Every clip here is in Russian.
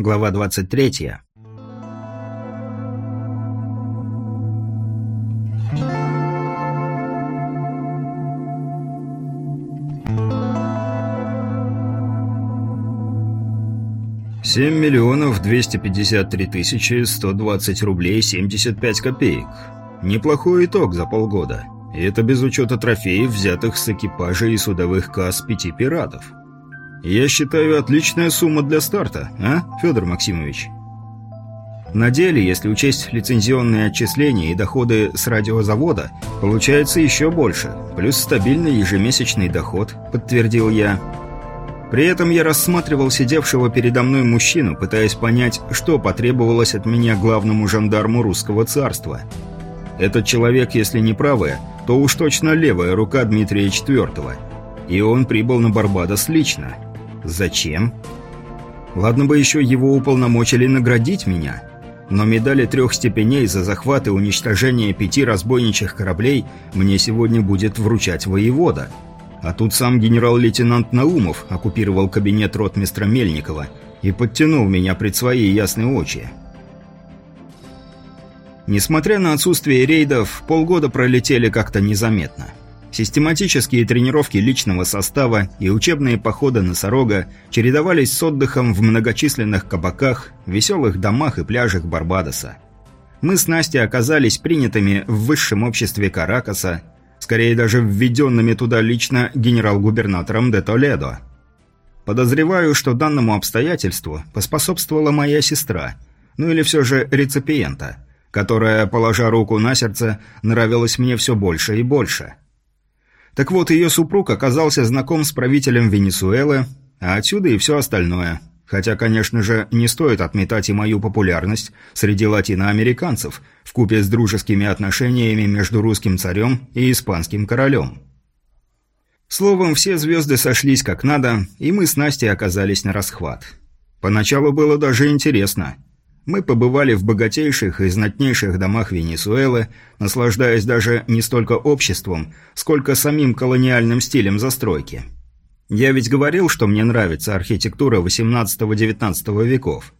Глава 23. Семь миллионов двести пятьдесят три тысячи сто двадцать рублей семьдесят пять копеек. Неплохой итог за полгода. И это без учета трофеев, взятых с экипажа и судовых касс пяти пиратов. Я считаю, отличная сумма для старта, а, Федор Максимович? На деле, если учесть лицензионные отчисления и доходы с радиозавода, получается еще больше, плюс стабильный ежемесячный доход, подтвердил я. При этом я рассматривал сидевшего передо мной мужчину, пытаясь понять, что потребовалось от меня главному жандарму русского царства. Этот человек, если не правая, то уж точно левая рука Дмитрия IV. И он прибыл на Барбадос лично. Зачем? Ладно бы еще его уполномочили наградить меня. Но медали трех степеней за захват и уничтожение пяти разбойничьих кораблей мне сегодня будет вручать воевода. А тут сам генерал-лейтенант Наумов оккупировал кабинет ротмистра Мельникова и подтянул меня пред свои ясные очи. Несмотря на отсутствие рейдов, полгода пролетели как-то незаметно. Систематические тренировки личного состава и учебные походы носорога чередовались с отдыхом в многочисленных кабаках, веселых домах и пляжах Барбадоса. Мы с Настей оказались принятыми в высшем обществе Каракаса, скорее даже введенными туда лично генерал-губернатором де Толедо. Подозреваю, что данному обстоятельству поспособствовала моя сестра, ну или все же реципиента, которая, положа руку на сердце, нравилась мне все больше и больше – так вот, ее супруг оказался знаком с правителем Венесуэлы, а отсюда и все остальное. Хотя, конечно же, не стоит отметать и мою популярность среди латиноамериканцев, вкупе с дружескими отношениями между русским царем и испанским королем. Словом, все звезды сошлись как надо, и мы с Настей оказались на расхват. Поначалу было даже интересно – мы побывали в богатейших и знатнейших домах Венесуэлы, наслаждаясь даже не столько обществом, сколько самим колониальным стилем застройки. Я ведь говорил, что мне нравится архитектура XVIII-XIX веков.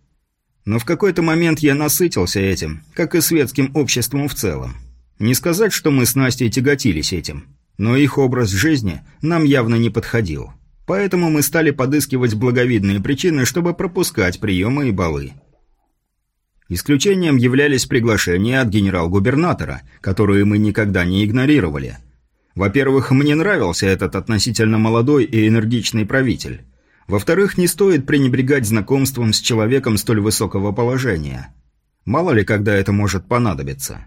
Но в какой-то момент я насытился этим, как и светским обществом в целом. Не сказать, что мы с Настей тяготились этим, но их образ жизни нам явно не подходил. Поэтому мы стали подыскивать благовидные причины, чтобы пропускать приемы и балы. Исключением являлись приглашения от генерал-губернатора, которые мы никогда не игнорировали. Во-первых, мне нравился этот относительно молодой и энергичный правитель. Во-вторых, не стоит пренебрегать знакомством с человеком столь высокого положения. Мало ли, когда это может понадобиться.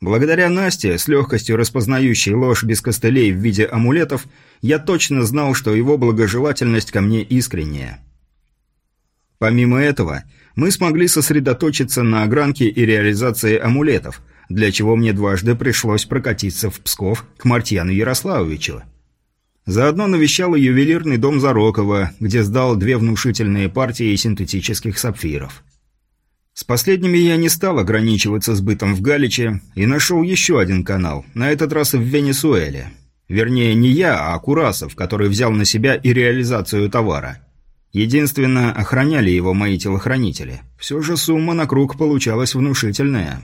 Благодаря Насте, с легкостью распознающей ложь без костылей в виде амулетов, я точно знал, что его благожелательность ко мне искренняя. Помимо этого, мы смогли сосредоточиться на огранке и реализации амулетов, для чего мне дважды пришлось прокатиться в Псков к Мартьяну Ярославовичу. Заодно навещал ювелирный дом Зарокова, где сдал две внушительные партии синтетических сапфиров. С последними я не стал ограничиваться сбытом в Галиче и нашел еще один канал, на этот раз в Венесуэле. Вернее, не я, а Курасов, который взял на себя и реализацию товара. Единственно, охраняли его мои телохранители. Все же сумма на круг получалась внушительная.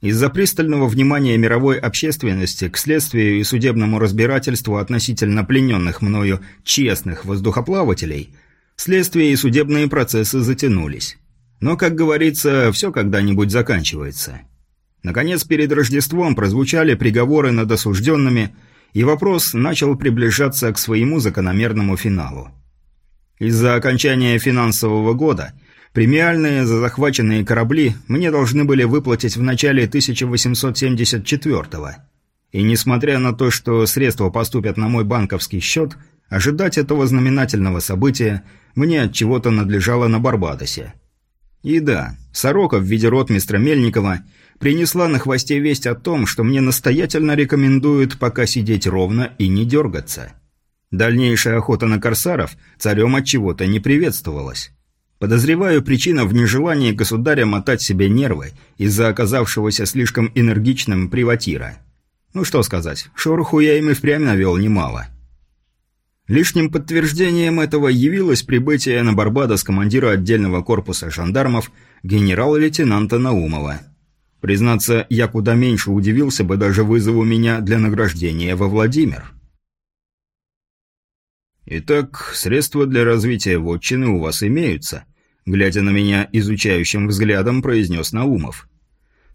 Из-за пристального внимания мировой общественности к следствию и судебному разбирательству относительно плененных мною честных воздухоплавателей, следствие и судебные процессы затянулись. Но, как говорится, все когда-нибудь заканчивается. Наконец, перед Рождеством прозвучали приговоры над осужденными, и вопрос начал приближаться к своему закономерному финалу. Из-за окончания финансового года премиальные за захваченные корабли мне должны были выплатить в начале 1874-го. И несмотря на то, что средства поступят на мой банковский счет, ожидать этого знаменательного события мне от чего-то надлежало на Барбадосе. И да, сорока в виде ротмистра Мельникова принесла на хвосте весть о том, что мне настоятельно рекомендуют пока сидеть ровно и не дергаться. Дальнейшая охота на корсаров царем от чего-то не приветствовалась. Подозреваю, причина в нежелании государя мотать себе нервы из-за оказавшегося слишком энергичным приватира. Ну что сказать, шороху я им и впрямь навел немало. Лишним подтверждением этого явилось прибытие на Барбадос командира отдельного корпуса жандармов генерал-лейтенанта Наумова. Признаться, я куда меньше удивился бы даже вызову меня для награждения во Владимир. «Итак, средства для развития вотчины у вас имеются», глядя на меня изучающим взглядом, произнес Наумов.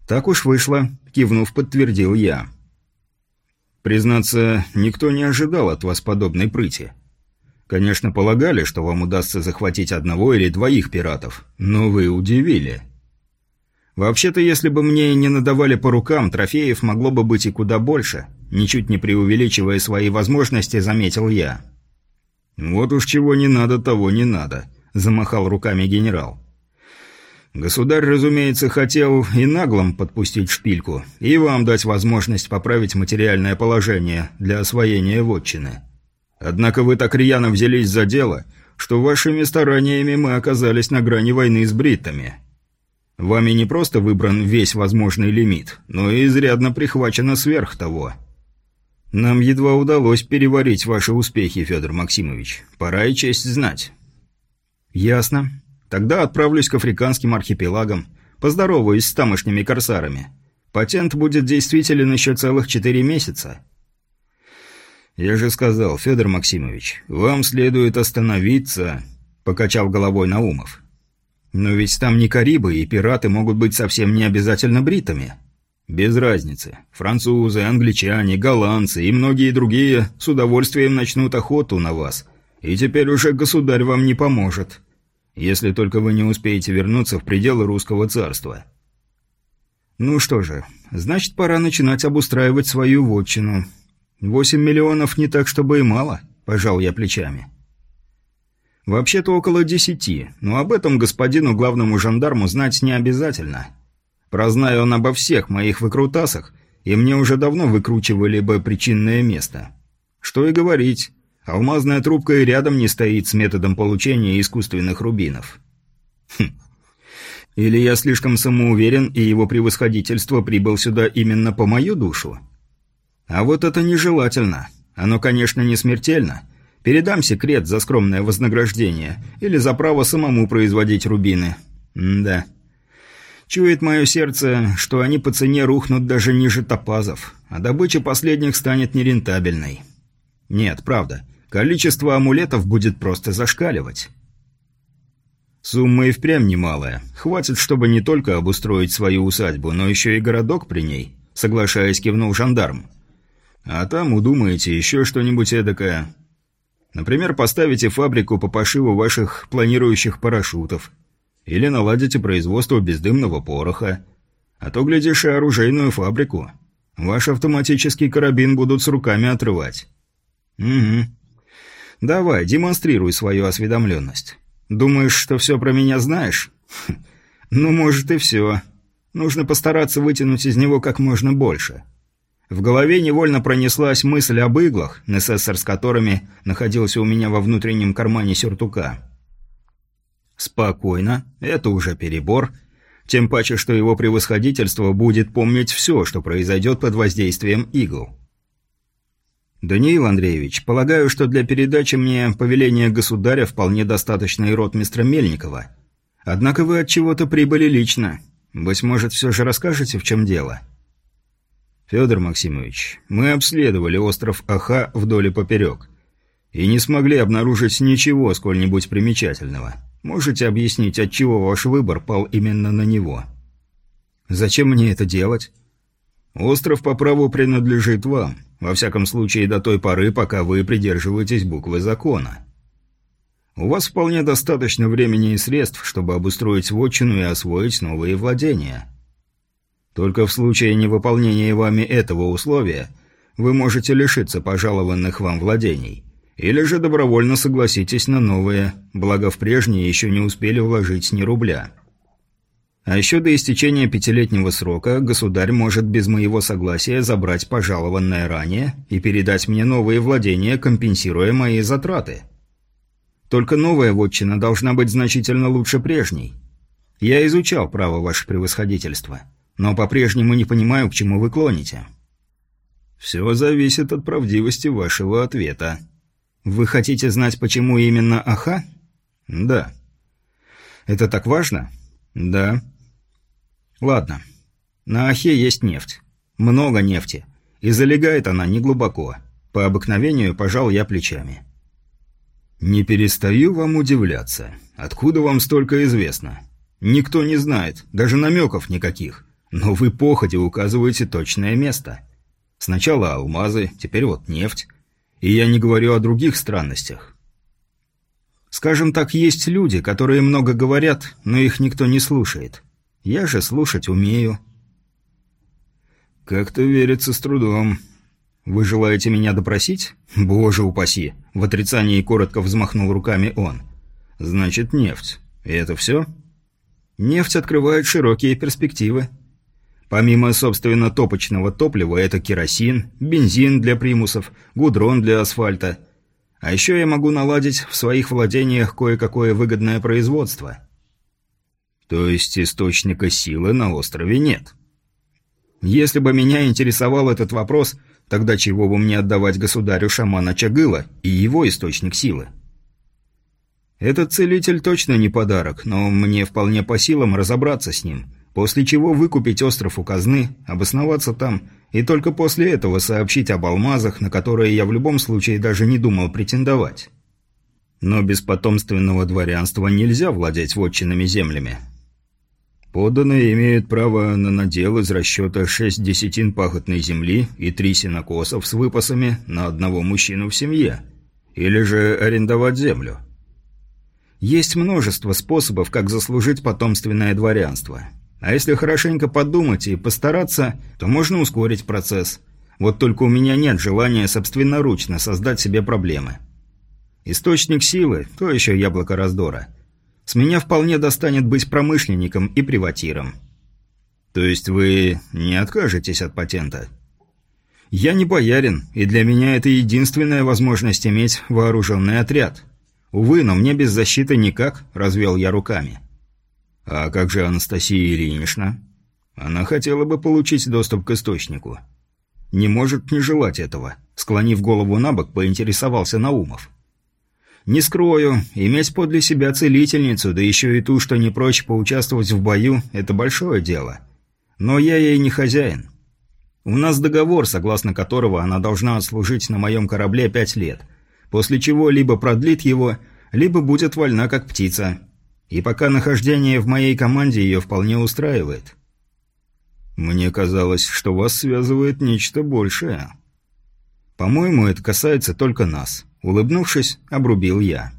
«Так уж вышло», — кивнув, подтвердил я. Признаться, никто не ожидал от вас подобной прыти. Конечно, полагали, что вам удастся захватить одного или двоих пиратов, но вы удивили. Вообще-то, если бы мне не надавали по рукам, трофеев могло бы быть и куда больше, ничуть не преувеличивая свои возможности, заметил я. «Вот уж чего не надо, того не надо», – замахал руками генерал. Государь, разумеется, хотел и наглым подпустить шпильку, и вам дать возможность поправить материальное положение для освоения вотчины. Однако вы так рьяно взялись за дело, что вашими стараниями мы оказались на грани войны с бриттами. Вами не просто выбран весь возможный лимит, но и изрядно прихвачено сверх того. Нам едва удалось переварить ваши успехи, Федор Максимович. Пора и честь знать. Ясно. Тогда отправлюсь к африканским архипелагам, поздороваюсь с тамошними корсарами. Патент будет действителен еще целых четыре месяца. Я же сказал, Федор Максимович, вам следует остановиться, покачал головой Наумов. Но ведь там не Карибы, и пираты могут быть совсем не обязательно бритами. Без разницы. Французы, англичане, голландцы и многие другие с удовольствием начнут охоту на вас. И теперь уже государь вам не поможет. Если только вы не успеете вернуться в пределы русского царства. Ну что же, значит, пора начинать обустраивать свою вотчину. Восемь миллионов не так, чтобы и мало, пожал я плечами. Вообще-то около десяти, но об этом господину главному жандарму знать не обязательно. Прознаю он обо всех моих выкрутасах, и мне уже давно выкручивали бы причинное место. Что и говорить, Алмазная трубка и рядом не стоит с методом получения искусственных рубинов. Хм. Или я слишком самоуверен, и его превосходительство прибыл сюда именно по мою душу? А вот это нежелательно. Оно, конечно, не смертельно. Передам секрет за скромное вознаграждение или за право самому производить рубины. М да. Чует мое сердце, что они по цене рухнут даже ниже топазов, а добыча последних станет нерентабельной. Нет, правда. Количество амулетов будет просто зашкаливать. Сумма и впрямь немалая. Хватит, чтобы не только обустроить свою усадьбу, но еще и городок при ней, соглашаясь, кивнул жандарм. А там удумаете еще что-нибудь эдакое. Например, поставите фабрику по пошиву ваших планирующих парашютов. Или наладите производство бездымного пороха. А то, глядишь, и оружейную фабрику. Ваш автоматический карабин будут с руками отрывать. Угу. Давай, демонстрируй свою осведомленность. Думаешь, что все про меня знаешь? Хм. Ну, может и все. Нужно постараться вытянуть из него как можно больше. В голове невольно пронеслась мысль об иглах, несессор с которыми находился у меня во внутреннем кармане сюртука. Спокойно, это уже перебор. Тем паче, что его превосходительство будет помнить все, что произойдет под воздействием игл. «Даниил Андреевич, полагаю, что для передачи мне повеления государя вполне достаточно и ротмистра Мельникова. Однако вы от чего-то прибыли лично. Быть может, все же расскажете, в чем дело?» «Федор Максимович, мы обследовали остров Аха вдоль и поперек. И не смогли обнаружить ничего сколь-нибудь примечательного. Можете объяснить, от чего ваш выбор пал именно на него?» «Зачем мне это делать?» «Остров по праву принадлежит вам». Во всяком случае, до той поры, пока вы придерживаетесь буквы закона. У вас вполне достаточно времени и средств, чтобы обустроить вотчину и освоить новые владения. Только в случае невыполнения вами этого условия вы можете лишиться пожалованных вам владений, или же добровольно согласитесь на новые, благо в прежние еще не успели вложить ни рубля. А еще до истечения пятилетнего срока государь может без моего согласия забрать пожалованное ранее и передать мне новые владения, компенсируя мои затраты. Только новая вотчина должна быть значительно лучше прежней. Я изучал право ваше превосходительство, но по-прежнему не понимаю, к чему вы клоните. Все зависит от правдивости вашего ответа. Вы хотите знать, почему именно Аха? Да. Это так важно? Да. Ладно. На Ахе есть нефть. Много нефти. И залегает она неглубоко. По обыкновению пожал я плечами. «Не перестаю вам удивляться. Откуда вам столько известно? Никто не знает, даже намеков никаких. Но вы походе указываете точное место. Сначала алмазы, теперь вот нефть. И я не говорю о других странностях. Скажем так, есть люди, которые много говорят, но их никто не слушает. Я же слушать умею. Как-то верится с трудом. Вы желаете меня допросить? Боже упаси. В отрицании коротко взмахнул руками он. Значит, нефть. И это все? Нефть открывает широкие перспективы. Помимо, собственно, топочного топлива, это керосин, бензин для примусов, гудрон для асфальта. А еще я могу наладить в своих владениях кое-какое выгодное производство. То есть источника силы на острове нет. Если бы меня интересовал этот вопрос, тогда чего бы мне отдавать государю шамана Чагыла и его источник силы? Этот целитель точно не подарок, но мне вполне по силам разобраться с ним – после чего выкупить остров у казны, обосноваться там и только после этого сообщить об алмазах, на которые я в любом случае даже не думал претендовать. Но без потомственного дворянства нельзя владеть вотчинными землями. Поданные имеют право на надел из расчета шесть десятин пахотной земли и три сенокосов с выпасами на одного мужчину в семье, или же арендовать землю. Есть множество способов, как заслужить потомственное дворянство – а если хорошенько подумать и постараться, то можно ускорить процесс. Вот только у меня нет желания собственноручно создать себе проблемы. Источник силы – то еще яблоко раздора. С меня вполне достанет быть промышленником и приватиром. То есть вы не откажетесь от патента? Я не боярин, и для меня это единственная возможность иметь вооруженный отряд. Увы, но мне без защиты никак, развел я руками. «А как же Анастасия Ильинична?» «Она хотела бы получить доступ к источнику». «Не может не желать этого», — склонив голову на бок, поинтересовался Наумов. «Не скрою, иметь подле себя целительницу, да еще и ту, что не прочь поучаствовать в бою, это большое дело. Но я ей не хозяин. У нас договор, согласно которого она должна отслужить на моем корабле пять лет, после чего либо продлит его, либо будет вольна как птица. И пока нахождение в моей команде ее вполне устраивает. Мне казалось, что вас связывает нечто большее. По-моему, это касается только нас. Улыбнувшись, обрубил я.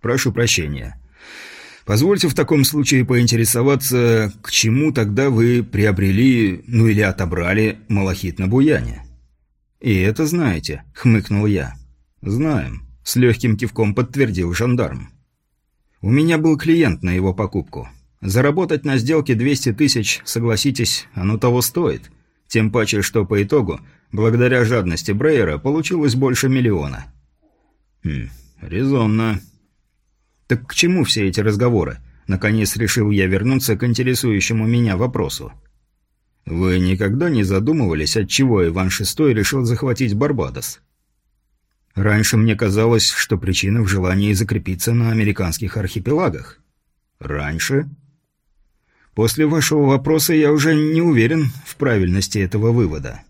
Прошу прощения. Позвольте в таком случае поинтересоваться, к чему тогда вы приобрели, ну или отобрали малахит на буяне? И это знаете, хмыкнул я. Знаем, с легким кивком подтвердил жандарм. У меня был клиент на его покупку. Заработать на сделке 200 тысяч, согласитесь, оно того стоит. Тем паче, что по итогу, благодаря жадности Брейера, получилось больше миллиона. Хм, резонно. Так к чему все эти разговоры? Наконец решил я вернуться к интересующему меня вопросу. Вы никогда не задумывались, от чего Иван VI решил захватить Барбадос? Раньше мне казалось, что причина в желании закрепиться на американских архипелагах. Раньше? После вашего вопроса я уже не уверен в правильности этого вывода.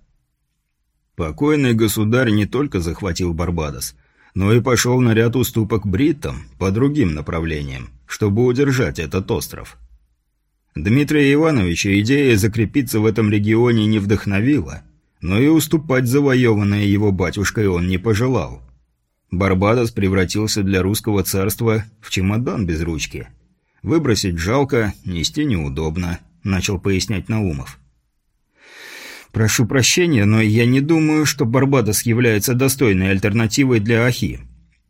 Покойный государь не только захватил Барбадос, но и пошел на ряд уступок бриттам по другим направлениям, чтобы удержать этот остров. Дмитрия Ивановича идея закрепиться в этом регионе не вдохновила – но и уступать завоеванное его батюшкой он не пожелал. Барбадос превратился для русского царства в чемодан без ручки. Выбросить жалко, нести неудобно, начал пояснять Наумов. Прошу прощения, но я не думаю, что Барбадос является достойной альтернативой для Ахи.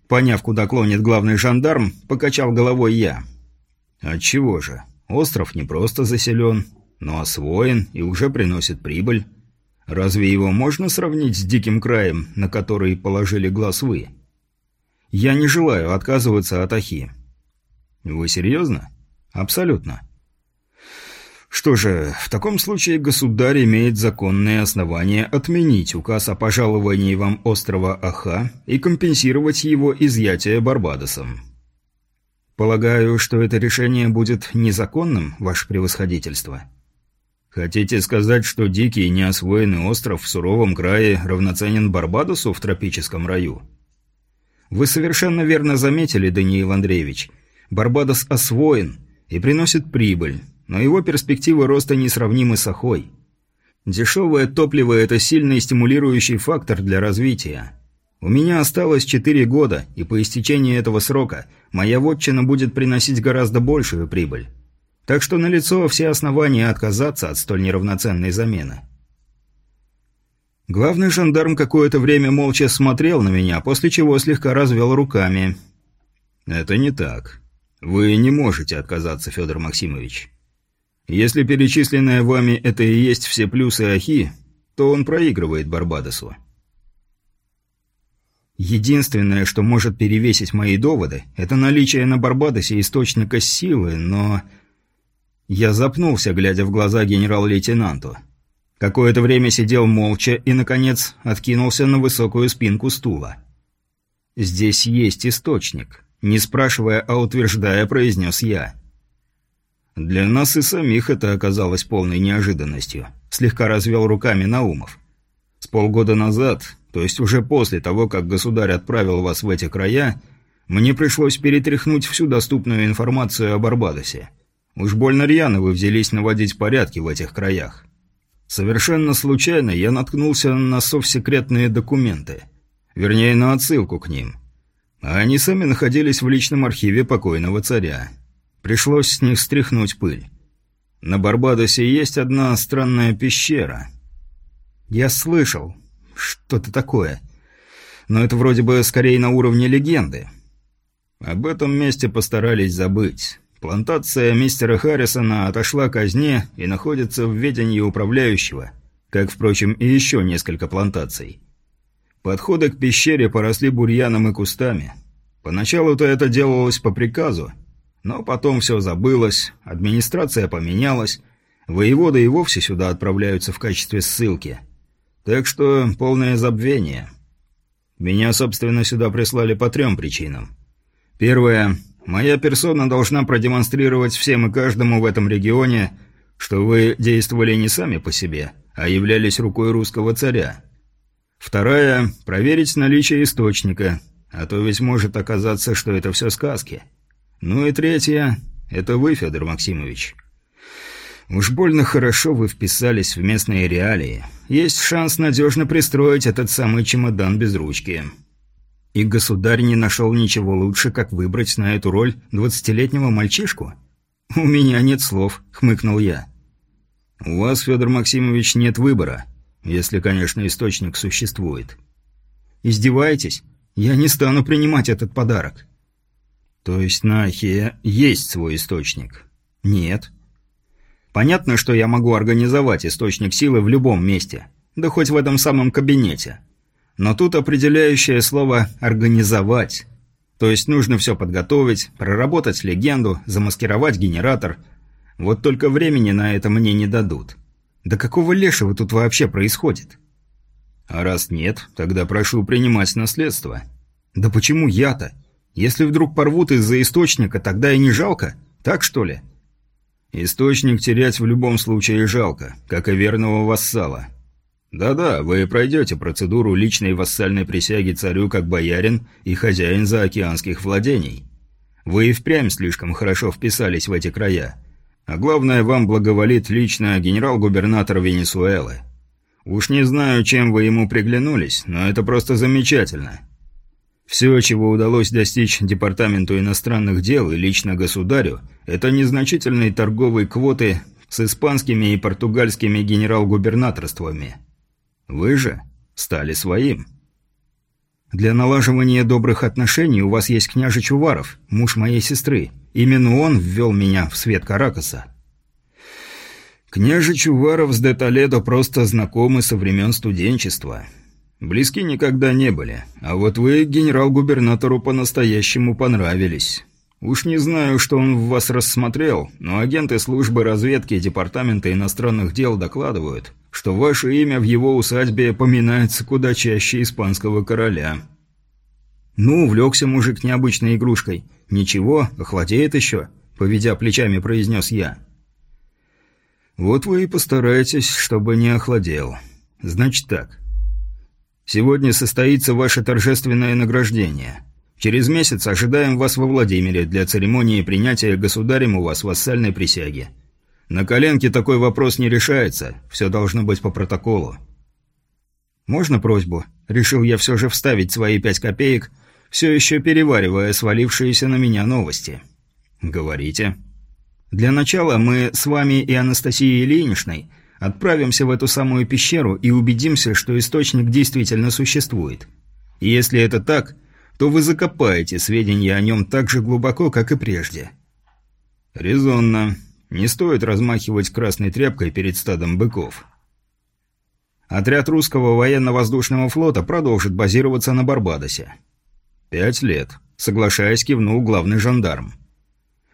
Поняв, куда клонит главный жандарм, покачал головой я. Отчего же? Остров не просто заселен, но освоен и уже приносит прибыль. Разве его можно сравнить с диким краем, на который положили глаз вы? Я не желаю отказываться от Ахи. Вы серьезно? Абсолютно. Что же, в таком случае государь имеет законные основания отменить указ о пожаловании вам острова Аха и компенсировать его изъятие Барбадосом. Полагаю, что это решение будет незаконным, ваше превосходительство. Хотите сказать, что дикий неосвоенный остров в суровом крае равноценен Барбадосу в тропическом раю? Вы совершенно верно заметили, Даниил Андреевич. Барбадос освоен и приносит прибыль но его перспективы роста несравнимы с Охой. Дешевое топливо – это сильный стимулирующий фактор для развития. У меня осталось 4 года, и по истечении этого срока моя вотчина будет приносить гораздо большую прибыль. Так что налицо все основания отказаться от столь неравноценной замены. Главный жандарм какое-то время молча смотрел на меня, после чего слегка развел руками. «Это не так. Вы не можете отказаться, Федор Максимович. Если перечисленное вами это и есть все плюсы Ахи, то он проигрывает Барбадосу. Единственное, что может перевесить мои доводы, это наличие на Барбадосе источника силы, но... Я запнулся, глядя в глаза генерал-лейтенанту. Какое-то время сидел молча и, наконец, откинулся на высокую спинку стула. «Здесь есть источник», — не спрашивая, а утверждая, произнес я. Для нас и самих это оказалось полной неожиданностью. Слегка развел руками Наумов. С полгода назад, то есть уже после того, как государь отправил вас в эти края, мне пришлось перетряхнуть всю доступную информацию о Барбадосе. Уж больно рьяно вы взялись наводить порядки в этих краях. Совершенно случайно я наткнулся на совсекретные документы. Вернее, на отсылку к ним. А они сами находились в личном архиве покойного царя. Пришлось с них стряхнуть пыль. На Барбадосе есть одна странная пещера. Я слышал. Что-то такое. Но это вроде бы скорее на уровне легенды. Об этом месте постарались забыть. Плантация мистера Харрисона отошла к казне и находится в ведении управляющего, как, впрочем, и еще несколько плантаций. Подходы к пещере поросли бурьяном и кустами. Поначалу-то это делалось по приказу, но потом все забылось, администрация поменялась, воеводы и вовсе сюда отправляются в качестве ссылки. Так что полное забвение. Меня, собственно, сюда прислали по трем причинам. Первое. Моя персона должна продемонстрировать всем и каждому в этом регионе, что вы действовали не сами по себе, а являлись рукой русского царя. Вторая – проверить наличие источника, а то ведь может оказаться, что это все сказки. Ну и третье – это вы, Федор Максимович. Уж больно хорошо вы вписались в местные реалии. Есть шанс надежно пристроить этот самый чемодан без ручки. И государь не нашел ничего лучше, как выбрать на эту роль двадцатилетнего мальчишку? У меня нет слов, хмыкнул я. У вас, Федор Максимович, нет выбора, если, конечно, источник существует. Издеваетесь? Я не стану принимать этот подарок. То есть на Ахе есть свой источник? Нет. Понятно, что я могу организовать источник силы в любом месте, да хоть в этом самом кабинете. Но тут определяющее слово «организовать». То есть нужно все подготовить, проработать легенду, замаскировать генератор. Вот только времени на это мне не дадут. Да какого лешего тут вообще происходит? А раз нет, тогда прошу принимать наследство. Да почему я-то? Если вдруг порвут из-за источника, тогда и не жалко, так что ли? Источник терять в любом случае жалко, как и верного вассала. Да-да, вы пройдете процедуру личной вассальной присяги царю как боярин и хозяин заокеанских владений. Вы и впрямь слишком хорошо вписались в эти края. А главное, вам благоволит лично генерал-губернатор Венесуэлы. Уж не знаю, чем вы ему приглянулись, но это просто замечательно. Все, чего удалось достичь Департаменту иностранных дел и лично государю, это незначительные торговые квоты с испанскими и португальскими генерал-губернаторствами. Вы же стали своим. Для налаживания добрых отношений у вас есть княжич Уваров, муж моей сестры. Именно он ввел меня в свет Каракаса. Княжич Уваров с де просто знакомы со времен студенчества. Близки никогда не были, а вот вы генерал-губернатору по-настоящему понравились. Уж не знаю, что он в вас рассмотрел, но агенты службы разведки Департамента иностранных дел докладывают, что ваше имя в его усадьбе поминается куда чаще испанского короля. Ну, увлекся мужик необычной игрушкой. Ничего, охладеет еще, поведя плечами, произнес я. Вот вы и постарайтесь, чтобы не охладел. Значит так. Сегодня состоится ваше торжественное награждение. Через месяц ожидаем вас во Владимире для церемонии принятия государем у вас вассальной присяги. На коленке такой вопрос не решается, все должно быть по протоколу. Можно просьбу? Решил я все же вставить свои пять копеек, все еще переваривая свалившиеся на меня новости. Говорите. Для начала мы с вами и Анастасией Ильиничной отправимся в эту самую пещеру и убедимся, что источник действительно существует. И если это так, то вы закопаете сведения о нем так же глубоко, как и прежде. Резонно. Не стоит размахивать красной тряпкой перед стадом быков. Отряд русского военно-воздушного флота продолжит базироваться на Барбадосе. Пять лет. Соглашаясь, кивнул главный жандарм.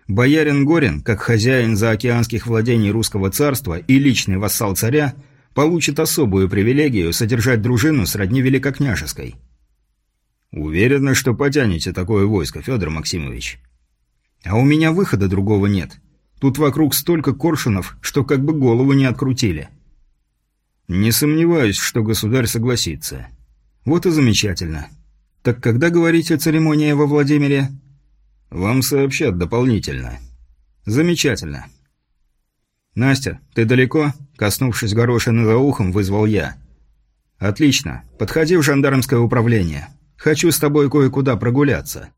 Боярин Горин, как хозяин заокеанских владений русского царства и личный вассал царя, получит особую привилегию содержать дружину сродни великокняжеской – «Уверены, что потянете такое войско, Федор Максимович?» «А у меня выхода другого нет. Тут вокруг столько коршунов, что как бы голову не открутили». «Не сомневаюсь, что государь согласится». «Вот и замечательно. Так когда, говорите, церемония во Владимире?» «Вам сообщат дополнительно». «Замечательно». «Настя, ты далеко?» Коснувшись горошины за ухом, вызвал я. «Отлично. Подходи в жандармское управление». Хочу с тобой кое-куда прогуляться».